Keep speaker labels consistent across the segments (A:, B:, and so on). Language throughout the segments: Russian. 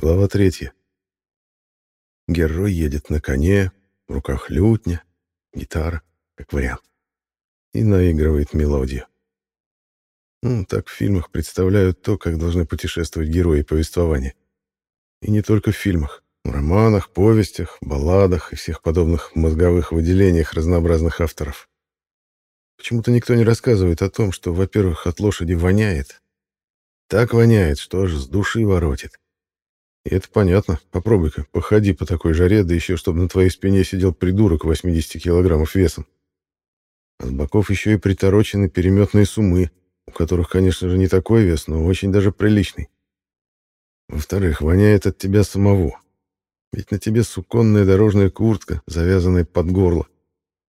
A: Глава третья. Герой едет на коне, в руках лютня, гитара, как вариант, и наигрывает мелодию. Ну, так в фильмах представляют то, как должны путешествовать герои повествования. И не только в фильмах. В романах, повестях, балладах и всех подобных мозговых выделениях разнообразных авторов. Почему-то никто не рассказывает о том, что, во-первых, от лошади воняет. Так воняет, что аж с души воротит. Это понятно. Попробуй-ка, походи по такой жаре, да еще, чтобы на твоей спине сидел придурок 80 килограммов весом. А с боков еще и приторочены переметные сумы, у которых, конечно же, не такой вес, но очень даже приличный. Во-вторых, воняет от тебя самого. Ведь на тебе суконная дорожная куртка, завязанная под горло.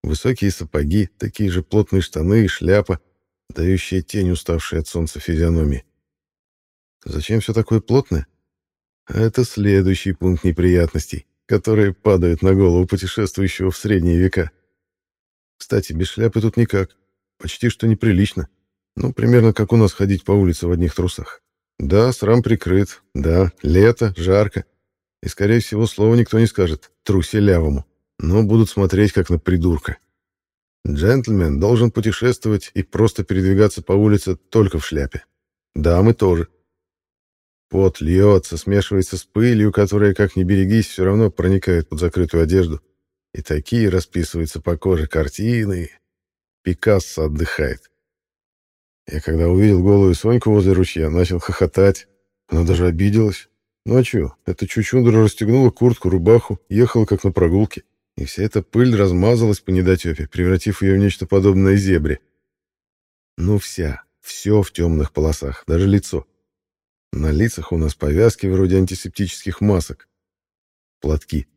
A: Высокие сапоги, такие же плотные штаны и шляпа, дающая тень уставшей от солнца физиономии. Зачем все такое плотное? Это следующий пункт неприятностей, которые падают на голову путешествующего в средние века. Кстати, без шляпы тут никак. Почти что неприлично. Ну, примерно как у нас ходить по улице в одних трусах. Да, срам прикрыт. Да, лето, жарко. И, скорее всего, слова никто не скажет «труселявому», но будут смотреть как на придурка. Джентльмен должен путешествовать и просто передвигаться по улице только в шляпе. Дамы тоже. Пот льется, смешивается с пылью, которая, как ни берегись, все равно проникает под закрытую одежду. И такие расписываются по коже картины. Пикассо отдыхает. Я когда увидел голую Соньку возле ручья, начал хохотать. Она даже обиделась. Чё, эта чучундра расстегнула куртку, рубаху, ехала как на прогулке, и вся эта пыль размазалась по недотёпе, превратив её в нечто подобное зебре. Ну вся, всё в тёмных полосах, даже лицо. На лицах у нас повязки вроде антисептических масок. Платки.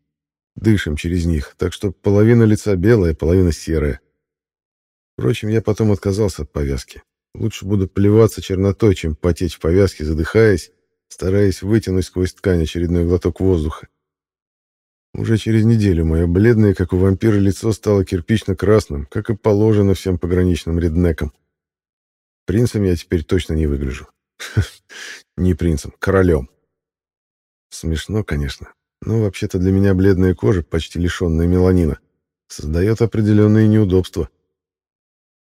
A: Дышим через них, так что половина лица белая, половина серая. Впрочем, я потом отказался от повязки. Лучше буду плеваться чернотой, чем потеть в повязке, задыхаясь стараясь вытянуть сквозь ткань очередной глоток воздуха. Уже через неделю мое бледное, как у вампира, лицо стало кирпично-красным, как и положено всем пограничным реднекам. Принцем я теперь точно не выгляжу. Не принцем, королем. Смешно, конечно, но вообще-то для меня бледная кожа, почти лишенная меланина, создает определенные неудобства.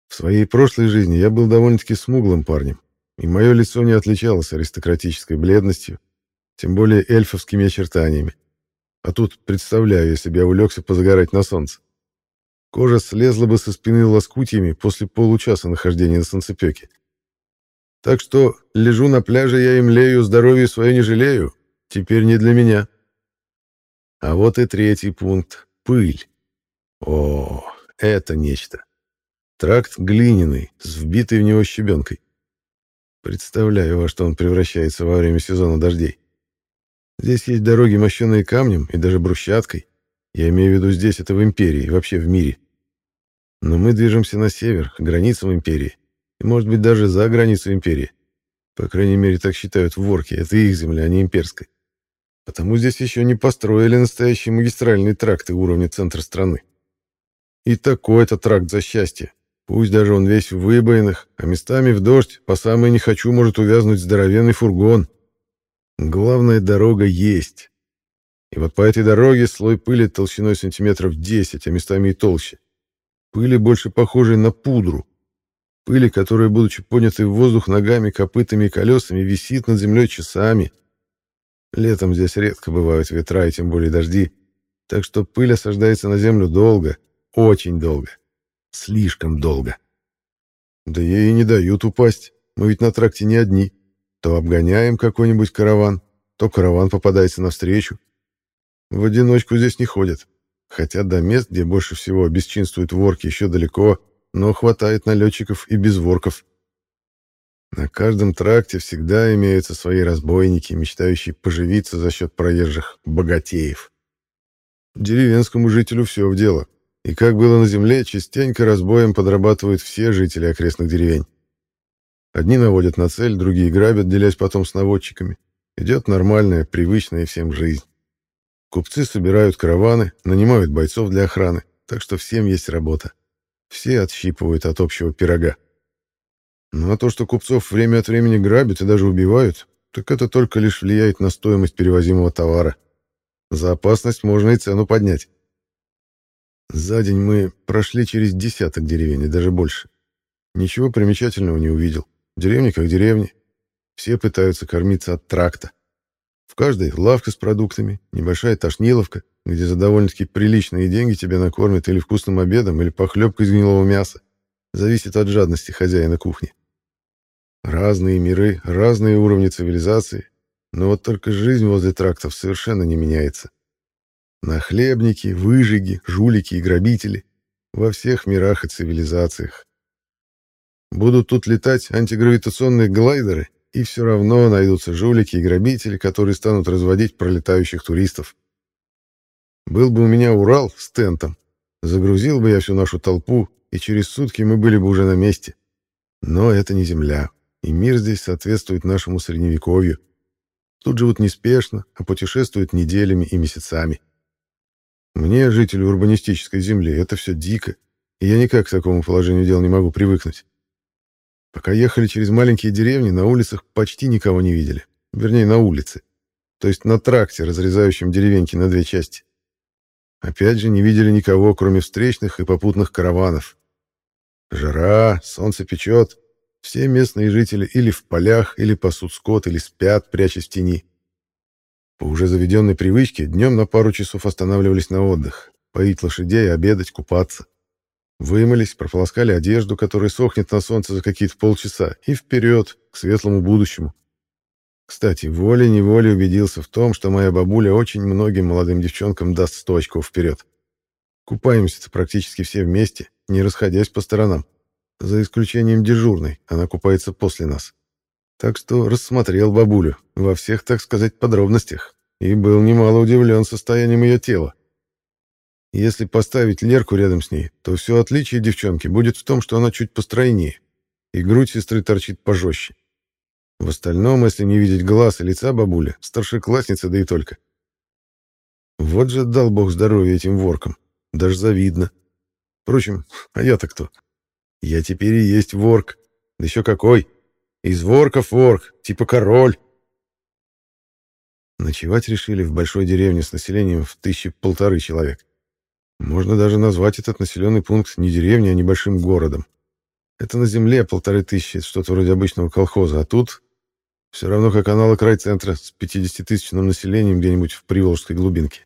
A: В своей прошлой жизни я был довольно-таки смуглым парнем, и мое лицо не отличалось аристократической бледностью, тем более эльфовскими очертаниями. А тут представляю, если бы улегся позагорать на солнце. Кожа слезла бы со спины лоскутьями после получаса нахождения на солнцепеке. Так что лежу на пляже я и млею, здоровье свое не жалею. Теперь не для меня. А вот и третий пункт — пыль. О, это нечто. Тракт глиняный, с вбитой в него щебенкой. Представляю, во что он превращается во время сезона дождей. Здесь есть дороги, мощенные камнем и даже брусчаткой. Я имею в виду здесь, это в Империи, вообще в мире. Но мы движемся на север, к границам Империи. И, может быть, даже за границу Империи. По крайней мере, так считают в Ворке. Это их земля, а не имперская. Потому здесь еще не построили настоящие магистральные тракты уровня центра страны. И такой-то тракт за счастье. Пусть даже он весь в выбоинах, а местами в дождь, по самой не хочу может увязнуть здоровенный фургон. Главная дорога есть. И вот по этой дороге слой пыли толщиной сантиметров 10, а местами и толще. Пыли больше похожей на пудру. Пыли, которая, будучи поднятой в воздух ногами, копытами и колесами, висит над землей часами. Летом здесь редко бывают ветра и тем более дожди, так что пыль осаждается на землю долго, очень долго. Слишком долго. Да ей и не дают упасть. Мы ведь на тракте не одни. То обгоняем какой-нибудь караван, то караван попадается навстречу. В одиночку здесь не ходят. Хотя до мест, где больше всего бесчинствуют ворки, еще далеко, но хватает налетчиков и без ворков. На каждом тракте всегда имеются свои разбойники, мечтающие поживиться за счет проезжих богатеев. Деревенскому жителю все в дело. И как было на земле, частенько разбоем подрабатывают все жители окрестных деревень. Одни наводят на цель, другие грабят, делясь потом с наводчиками. Идет нормальная, привычная всем жизнь. Купцы собирают караваны, нанимают бойцов для охраны, так что всем есть работа. Все отщипывают от общего пирога. Ну а то, что купцов время от времени грабят и даже убивают, так это только лишь влияет на стоимость перевозимого товара. За опасность можно и цену поднять. За день мы прошли через десяток деревень, и даже больше. Ничего примечательного не увидел. Деревни как деревни. Все пытаются кормиться от тракта. В каждой лавка с продуктами, небольшая тошниловка, где за довольно-таки приличные деньги тебя накормят или вкусным обедом, или похлебкой из гнилого мяса. Зависит от жадности хозяина кухни. Разные миры, разные уровни цивилизации, но вот только жизнь возле трактов совершенно не меняется. Нахлебники, выжиги, жулики и грабители во всех мирах и цивилизациях. Будут тут летать антигравитационные глайдеры, и все равно найдутся жулики и грабители, которые станут разводить пролетающих туристов. Был бы у меня Урал с тентом, загрузил бы я всю нашу толпу, и через сутки мы были бы уже на месте. Но это не Земля, и мир здесь соответствует нашему средневековью. Тут живут неспешно, а путешествуют неделями и месяцами. Мне, жителю урбанистической земли, это все дико, и я никак к такому положению дел не могу привыкнуть. Пока ехали через маленькие деревни, на улицах почти никого не видели. Вернее, на улице. То есть на тракте, разрезающем деревеньки на две части. Опять же, не видели никого, кроме встречных и попутных караванов. Жара, солнце печет. Все местные жители или в полях, или пасут скот, или спят, прячась в тени. По уже заведенной привычке днем на пару часов останавливались на отдых, поить лошадей, обедать, купаться. Вымылись, прополоскали одежду, которая сохнет на солнце за какие-то полчаса, и вперед, к светлому будущему. Кстати, волей-неволей убедился в том, что моя бабуля очень многим молодым девчонкам даст сто очков вперед. Купаемся-то практически все вместе, не расходясь по сторонам. За исключением дежурной, она купается после нас. Так что рассмотрел бабулю во всех, так сказать, подробностях и был немало удивлен состоянием ее тела. Если поставить Лерку рядом с ней, то все отличие девчонки будет в том, что она чуть постройнее, и грудь сестры торчит пожестче. В остальном, если не видеть глаз и лица бабули, старшеклассница, да и только. Вот же дал бог здоровья этим воркам, даже завидно. Впрочем, а я-то кто? Я теперь и есть ворк, да еще какой! Из ворков ворк, типа король. Ночевать решили в большой деревне с населением в тысячи полторы человек. Можно даже назвать этот населенный пункт не деревней, а небольшим городом. Это на земле полторы тысячи, что-то вроде обычного колхоза, а тут все равно как аналог райцентра с 50-тысячным населением где-нибудь в Приволжской глубинке.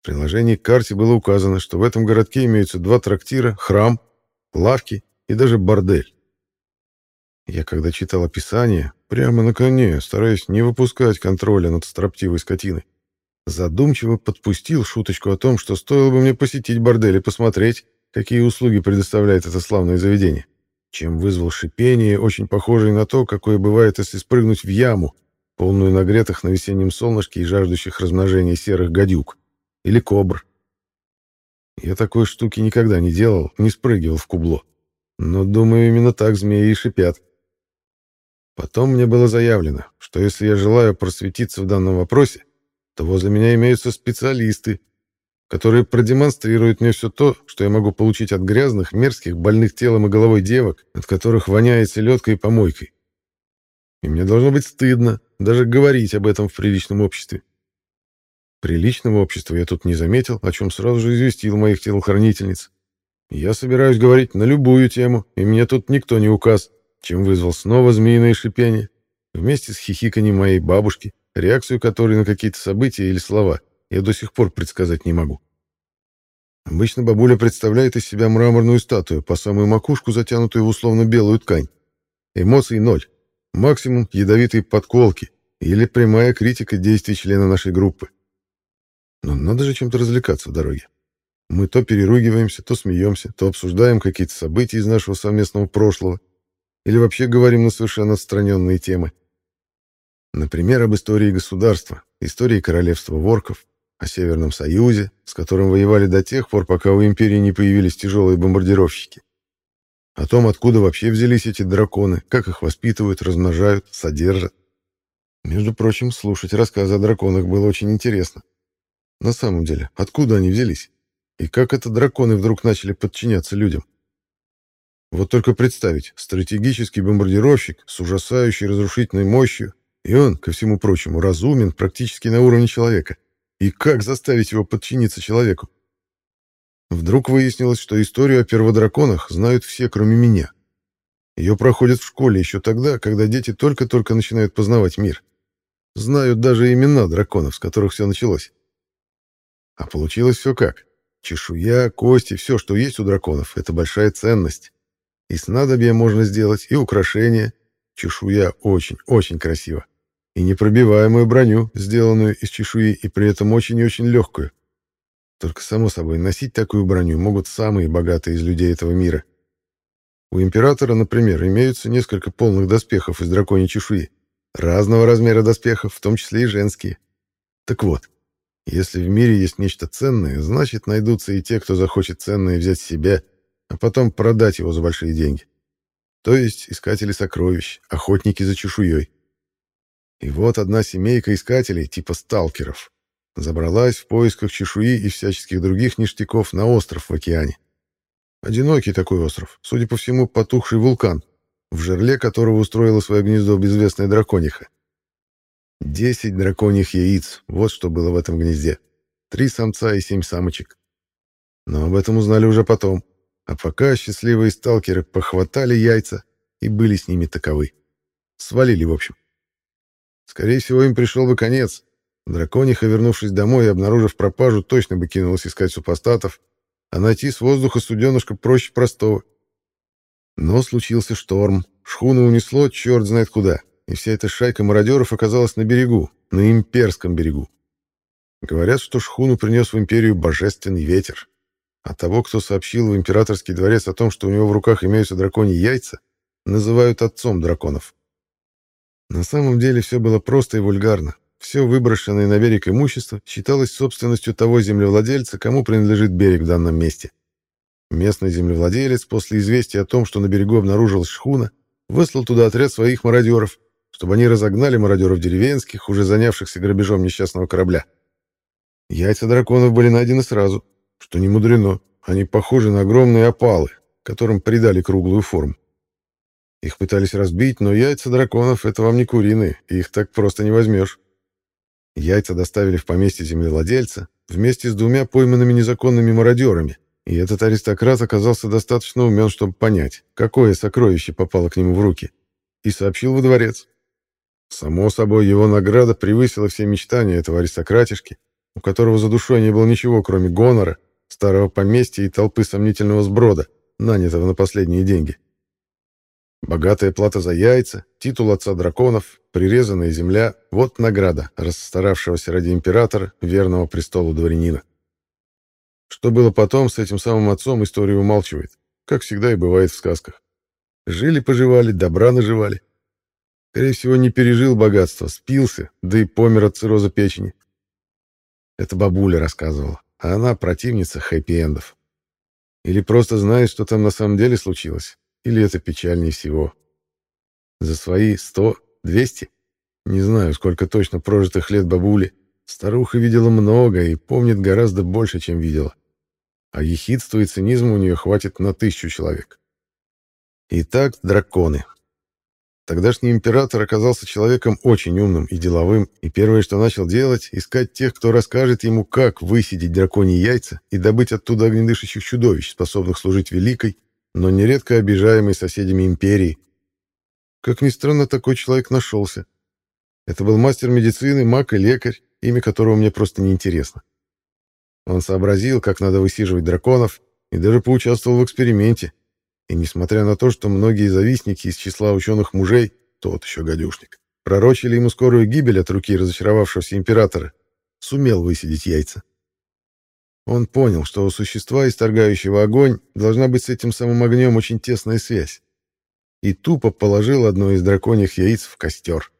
A: В приложении к карте было указано, что в этом городке имеются два трактира, храм, лавки и даже бордель. Я, когда читал описание, прямо на коне, стараясь не выпускать контроля над строптивой скотиной, задумчиво подпустил шуточку о том, что стоило бы мне посетить бордель и посмотреть, какие услуги предоставляет это славное заведение, чем вызвал шипение, очень похожее на то, какое бывает, если спрыгнуть в яму, полную нагретых на весеннем солнышке и жаждущих размножения серых гадюк, или кобр. Я такой штуки никогда не делал, не спрыгивал в кубло. Но, думаю, именно так змеи и шипят. Потом мне было заявлено, что если я желаю просветиться в данном вопросе, то возле меня имеются специалисты, которые продемонстрируют мне все то, что я могу получить от грязных, мерзких, больных телом и головой девок, от которых воняет селедкой и помойкой. И мне должно быть стыдно даже говорить об этом в приличном обществе. Приличного общества я тут не заметил, о чем сразу же известил моих телохранительниц. Я собираюсь говорить на любую тему, и мне тут никто не указ чем вызвал снова змеиное шипение, вместе с хихиканием моей бабушки, реакцию которой на какие-то события или слова я до сих пор предсказать не могу. Обычно бабуля представляет из себя мраморную статую, по самую макушку затянутую в условно-белую ткань. Эмоций ноль. Максимум ядовитые подколки или прямая критика действий члена нашей группы. Но надо же чем-то развлекаться в дороге. Мы то переругиваемся, то смеемся, то обсуждаем какие-то события из нашего совместного прошлого, или вообще говорим на совершенно отстраненные темы. Например, об истории государства, истории королевства ворков, о Северном Союзе, с которым воевали до тех пор, пока у империи не появились тяжелые бомбардировщики. О том, откуда вообще взялись эти драконы, как их воспитывают, размножают, содержат. Между прочим, слушать рассказы о драконах было очень интересно. На самом деле, откуда они взялись? И как это драконы вдруг начали подчиняться людям? Вот только представить, стратегический бомбардировщик с ужасающей разрушительной мощью И он, ко всему прочему, разумен практически на уровне человека. И как заставить его подчиниться человеку? Вдруг выяснилось, что историю о перводраконах знают все, кроме меня. Ее проходят в школе еще тогда, когда дети только-только начинают познавать мир. Знают даже имена драконов, с которых все началось. А получилось все как. Чешуя, кости, все, что есть у драконов, это большая ценность. И снадобье можно сделать, и украшения. Чешуя очень-очень красиво. И непробиваемую броню, сделанную из чешуи, и при этом очень и очень легкую. Только, само собой, носить такую броню могут самые богатые из людей этого мира. У императора, например, имеются несколько полных доспехов из драконьей чешуи. Разного размера доспехов, в том числе и женские. Так вот, если в мире есть нечто ценное, значит, найдутся и те, кто захочет ценное взять себе, а потом продать его за большие деньги. То есть искатели сокровищ, охотники за чешуей. И вот одна семейка искателей, типа сталкеров, забралась в поисках чешуи и всяческих других ништяков на остров в океане. Одинокий такой остров, судя по всему, потухший вулкан, в жерле которого устроила свое гнездо безвестная дракониха. Десять драконьих яиц, вот что было в этом гнезде. Три самца и семь самочек. Но об этом узнали уже потом. А пока счастливые сталкеры похватали яйца и были с ними таковы. Свалили, в общем. Скорее всего, им пришел бы конец. Дракониха, вернувшись домой и обнаружив пропажу, точно бы кинулась искать супостатов, а найти с воздуха суденышко проще простого. Но случился шторм, шхуну унесло черт знает куда, и вся эта шайка мародеров оказалась на берегу, на имперском берегу. Говорят, что шхуну принес в империю божественный ветер. А того, кто сообщил в императорский дворец о том, что у него в руках имеются драконьи яйца, называют отцом драконов. На самом деле все было просто и вульгарно. Все выброшенное на берег имущество считалось собственностью того землевладельца, кому принадлежит берег в данном месте. Местный землевладелец после известия о том, что на берегу обнаружилась шхуна, выслал туда отряд своих мародеров, чтобы они разогнали мародеров деревенских, уже занявшихся грабежом несчастного корабля. Яйца драконов были найдены сразу, что не мудрено, они похожи на огромные опалы, которым придали круглую форму. Их пытались разбить, но яйца драконов — это вам не куриные, их так просто не возьмешь. Яйца доставили в поместье землевладельца вместе с двумя пойманными незаконными мародерами, и этот аристократ оказался достаточно умен, чтобы понять, какое сокровище попало к нему в руки, и сообщил во дворец. Само собой, его награда превысила все мечтания этого аристократишки, у которого за душой не было ничего, кроме гонора, старого поместья и толпы сомнительного сброда, нанятого на последние деньги. Богатая плата за яйца, титул отца драконов, прирезанная земля — вот награда расстаравшегося ради императора, верного престолу дворянина. Что было потом с этим самым отцом, история умалчивает, как всегда и бывает в сказках. Жили-поживали, добра наживали. Скорее всего, не пережил богатство, спился, да и помер от цирроза печени. Это бабуля рассказывала, а она противница хэппи-эндов. Или просто знает, что там на самом деле случилось, или это печальнее всего. За свои сто, двести, не знаю, сколько точно прожитых лет бабули, старуха видела много и помнит гораздо больше, чем видела. А ехидства и цинизма у нее хватит на тысячу человек. Итак, драконы. Тогдашний император оказался человеком очень умным и деловым, и первое, что начал делать, искать тех, кто расскажет ему, как высидеть драконьи яйца и добыть оттуда огнедышащих чудовищ, способных служить великой но нередко обижаемый соседями империи. Как ни странно, такой человек нашелся. Это был мастер медицины, маг и лекарь, имя которого мне просто неинтересно. Он сообразил, как надо высиживать драконов, и даже поучаствовал в эксперименте. И несмотря на то, что многие завистники из числа ученых мужей, тот еще гадюшник, пророчили ему скорую гибель от руки разочаровавшегося императора, сумел высидеть яйца. Он понял, что у существа, исторгающего огонь, должна быть с этим самым огнем очень тесная связь. И тупо положил одно из драконьих яиц в костер.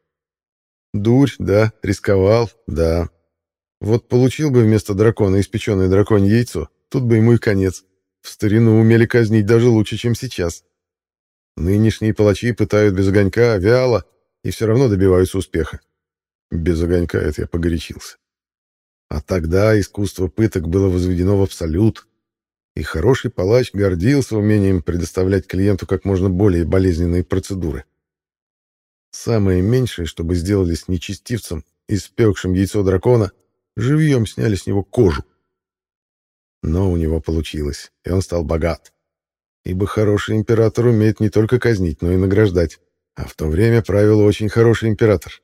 A: Дурь, да, рисковал, да. Вот получил бы вместо дракона испеченное драконье яйцо, тут бы ему и конец. В старину умели казнить даже лучше, чем сейчас. Нынешние палачи пытают без огонька, вяло, и все равно добиваются успеха. Без огонька это я погорячился. А тогда искусство пыток было возведено в абсолют, и хороший палач гордился умением предоставлять клиенту как можно более болезненные процедуры. Самое меньшее, чтобы сделали с нечестивцем, испекшим яйцо дракона, живьем сняли с него кожу. Но у него получилось, и он стал богат. Ибо хороший император умеет не только казнить, но и награждать. А в то время правил очень хороший император.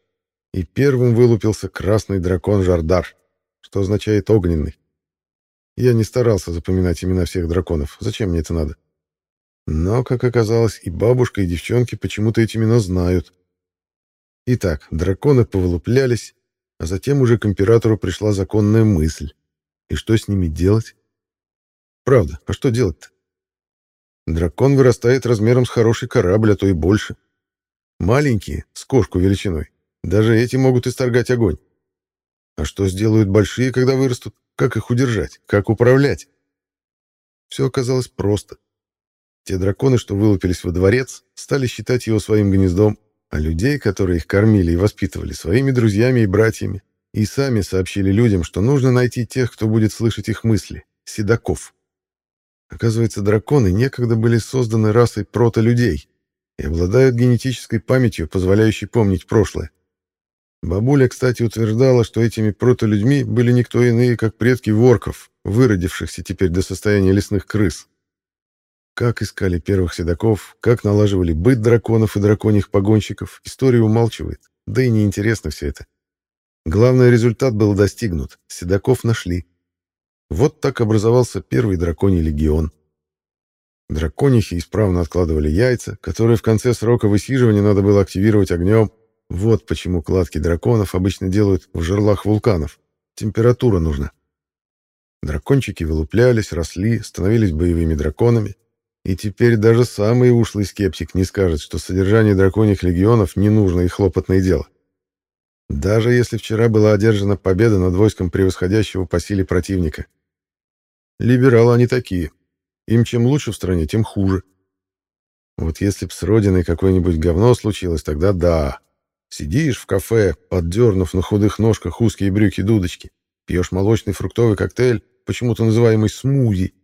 A: И первым вылупился красный дракон Жардар, что означает «огненный». Я не старался запоминать имена всех драконов. Зачем мне это надо? Но, как оказалось, и бабушка, и девчонки почему-то эти имена знают. Итак, драконы повылуплялись, а затем уже к императору пришла законная мысль. И что с ними делать? Правда, а что делать-то? Дракон вырастает размером с хороший корабль, а то и больше. Маленькие, с кошку величиной, даже эти могут исторгать огонь. А что сделают большие, когда вырастут? Как их удержать? Как управлять? Все оказалось просто. Те драконы, что вылупились во дворец, стали считать его своим гнездом, а людей, которые их кормили и воспитывали, своими друзьями и братьями, и сами сообщили людям, что нужно найти тех, кто будет слышать их мысли, седаков. Оказывается, драконы некогда были созданы расой прото-людей и обладают генетической памятью, позволяющей помнить прошлое. Бабуля, кстати, утверждала, что этими прото-людьми были никто иные, как предки ворков, выродившихся теперь до состояния лесных крыс. Как искали первых седаков, как налаживали быт драконов и драконьих погонщиков, история умалчивает, да и неинтересно все это. Главный результат был достигнут, седаков нашли. Вот так образовался первый драконий легион. Драконихи исправно откладывали яйца, которые в конце срока высиживания надо было активировать огнем. Вот почему кладки драконов обычно делают в жерлах вулканов. Температура нужна. Дракончики вылуплялись, росли, становились боевыми драконами. И теперь даже самый ушлый скептик не скажет, что содержание драконьих легионов не нужно и хлопотное дело. Даже если вчера была одержана победа над войском превосходящего по силе противника. Либералы они такие. Им чем лучше в стране, тем хуже. Вот если б с родиной какое-нибудь говно случилось, тогда да. Сидишь в кафе, поддернув на худых ножках узкие брюки-дудочки, пьешь молочный фруктовый коктейль, почему-то называемый смузи,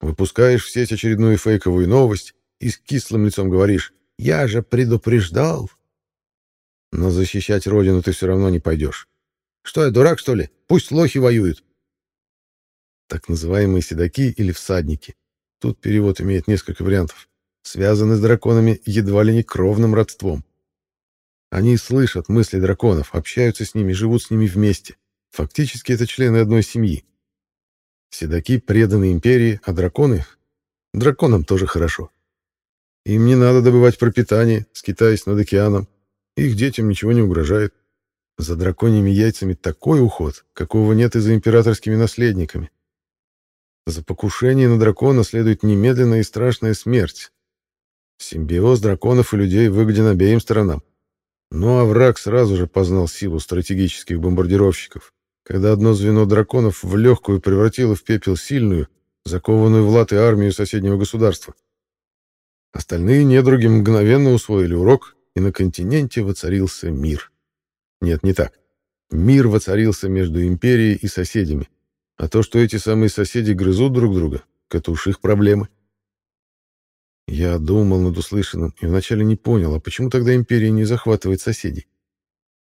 A: выпускаешь в сеть очередную фейковую новость и с кислым лицом говоришь «Я же предупреждал». Но защищать родину ты все равно не пойдешь. Что я, дурак, что ли? Пусть лохи воюют так называемые седаки или всадники. Тут перевод имеет несколько вариантов. Связаны с драконами едва ли не кровным родством. Они слышат мысли драконов, общаются с ними, живут с ними вместе. Фактически это члены одной семьи. Седаки преданы империи, а драконы... Драконам тоже хорошо. Им не надо добывать пропитание, скитаясь над океаном. Их детям ничего не угрожает. За драконьими яйцами такой уход, какого нет и за императорскими наследниками. За покушение на дракона следует немедленная и страшная смерть. Симбиоз драконов и людей выгоден обеим сторонам. Ну а враг сразу же познал силу стратегических бомбардировщиков, когда одно звено драконов в легкую превратило в пепел сильную, закованную в латы армию соседнего государства. Остальные недруги мгновенно усвоили урок, и на континенте воцарился мир. Нет, не так. Мир воцарился между империей и соседями. А то, что эти самые соседи грызут друг друга, это уж их проблемы. Я думал над услышанным и вначале не понял, а почему тогда империя не захватывает соседей?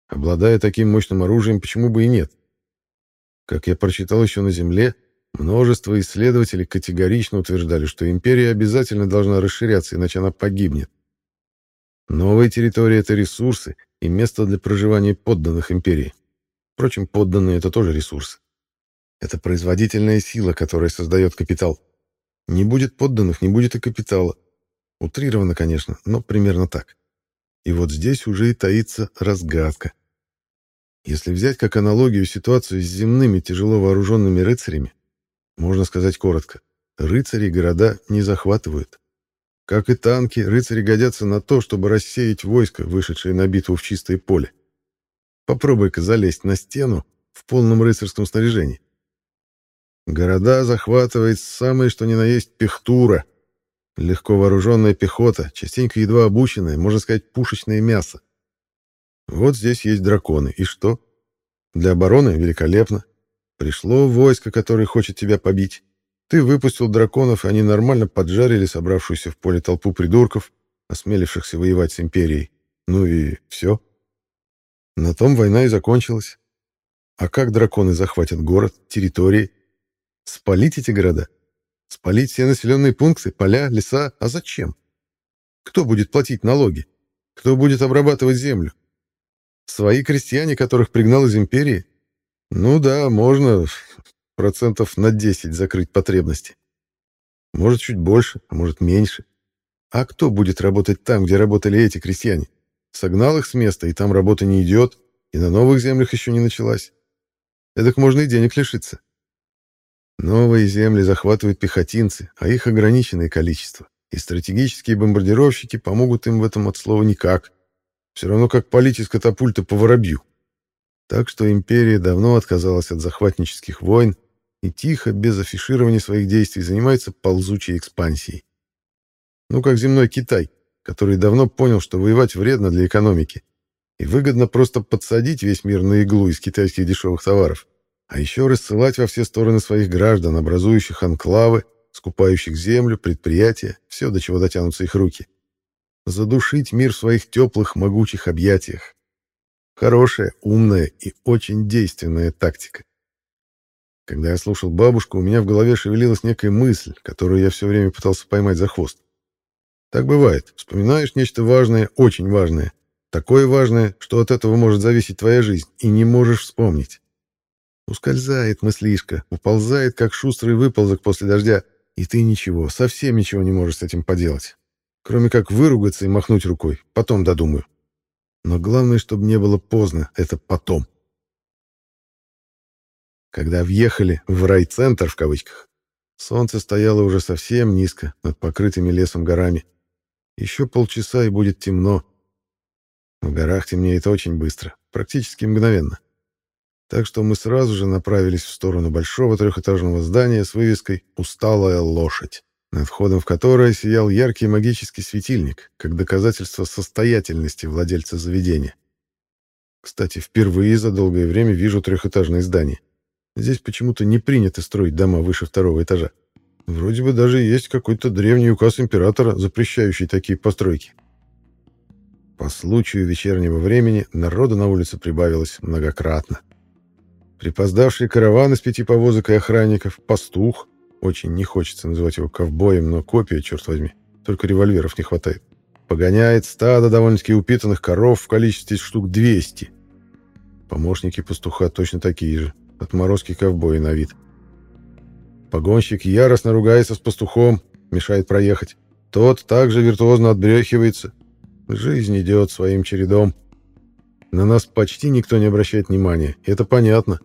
A: Обладая таким мощным оружием, почему бы и нет? Как я прочитал еще на Земле, множество исследователей категорично утверждали, что империя обязательно должна расширяться, иначе она погибнет. Новые территории — это ресурсы и место для проживания подданных империи. Впрочем, подданные — это тоже ресурсы. Это производительная сила, которая создает капитал. Не будет подданных, не будет и капитала. Утрировано, конечно, но примерно так. И вот здесь уже и таится разгадка. Если взять как аналогию ситуацию с земными тяжело вооруженными рыцарями, можно сказать коротко, рыцари города не захватывают. Как и танки, рыцари годятся на то, чтобы рассеять войско, вышедшее на битву в чистое поле. Попробуй-ка залезть на стену в полном рыцарском снаряжении. Города захватывает самое что ни на есть пехтура. Легко вооруженная пехота, частенько едва обученная, можно сказать, пушечное мясо. Вот здесь есть драконы. И что? Для обороны великолепно. Пришло войско, которое хочет тебя побить. Ты выпустил драконов, и они нормально поджарили собравшуюся в поле толпу придурков, осмелившихся воевать с империей. Ну и все. На том война и закончилась. А как драконы захватят город, территории? Спалить эти города? Спалить все населенные пункты, поля, леса? А зачем? Кто будет платить налоги? Кто будет обрабатывать землю? Свои крестьяне, которых пригнал из империи? Ну да, можно процентов на 10 закрыть потребности. Может, чуть больше, а может, меньше. А кто будет работать там, где работали эти крестьяне? Согнал их с места, и там работа не идет, и на новых землях еще не началась. Эдак можно и денег лишиться. Новые земли захватывают пехотинцы, а их ограниченное количество. И стратегические бомбардировщики помогут им в этом от слова никак. Все равно как палить из катапульта по воробью. Так что империя давно отказалась от захватнических войн и тихо, без афиширования своих действий, занимается ползучей экспансией. Ну, как земной Китай, который давно понял, что воевать вредно для экономики, и выгодно просто подсадить весь мир на иглу из китайских дешевых товаров, а еще рассылать во все стороны своих граждан, образующих анклавы, скупающих землю, предприятия, все, до чего дотянутся их руки. Задушить мир в своих теплых, могучих объятиях. Хорошая, умная и очень действенная тактика. Когда я слушал бабушку, у меня в голове шевелилась некая мысль, которую я все время пытался поймать за хвост. Так бывает. Вспоминаешь нечто важное, очень важное. Такое важное, что от этого может зависеть твоя жизнь, и не можешь вспомнить. Ускользает мыслишка, уползает, как шустрый выползок после дождя, и ты ничего, совсем ничего не можешь с этим поделать. Кроме как выругаться и махнуть рукой. Потом додумаю. Но главное, чтобы не было поздно. Это потом. Когда въехали в райцентр, в кавычках, солнце стояло уже совсем низко, над покрытыми лесом горами. Еще полчаса и будет темно. В горах темнеет очень быстро, практически мгновенно. Так что мы сразу же направились в сторону большого трехэтажного здания с вывеской «Усталая лошадь», над входом в которое сиял яркий магический светильник, как доказательство состоятельности владельца заведения. Кстати, впервые за долгое время вижу трехэтажное здание. Здесь почему-то не принято строить дома выше второго этажа. Вроде бы даже есть какой-то древний указ императора, запрещающий такие постройки. По случаю вечернего времени народу на улице прибавилось многократно. Припоздавший караван из пяти повозок и охранников, пастух, очень не хочется называть его ковбоем, но копия, черт возьми, только револьверов не хватает, погоняет стадо довольно-таки упитанных коров в количестве штук 200. Помощники пастуха точно такие же, Отморозки ковбои на вид. Погонщик яростно ругается с пастухом, мешает проехать. Тот также виртуозно отбрехивается. Жизнь идет своим чередом. На нас почти никто не обращает внимания, это понятно.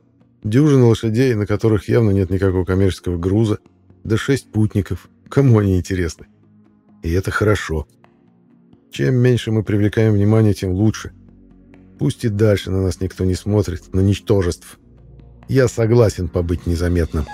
A: Дюжина лошадей, на которых явно нет никакого коммерческого груза, да шесть путников. Кому они интересны? И это хорошо. Чем меньше мы привлекаем внимание, тем лучше. Пусть и дальше на нас никто не смотрит, на ничтожеств. Я согласен побыть незаметным.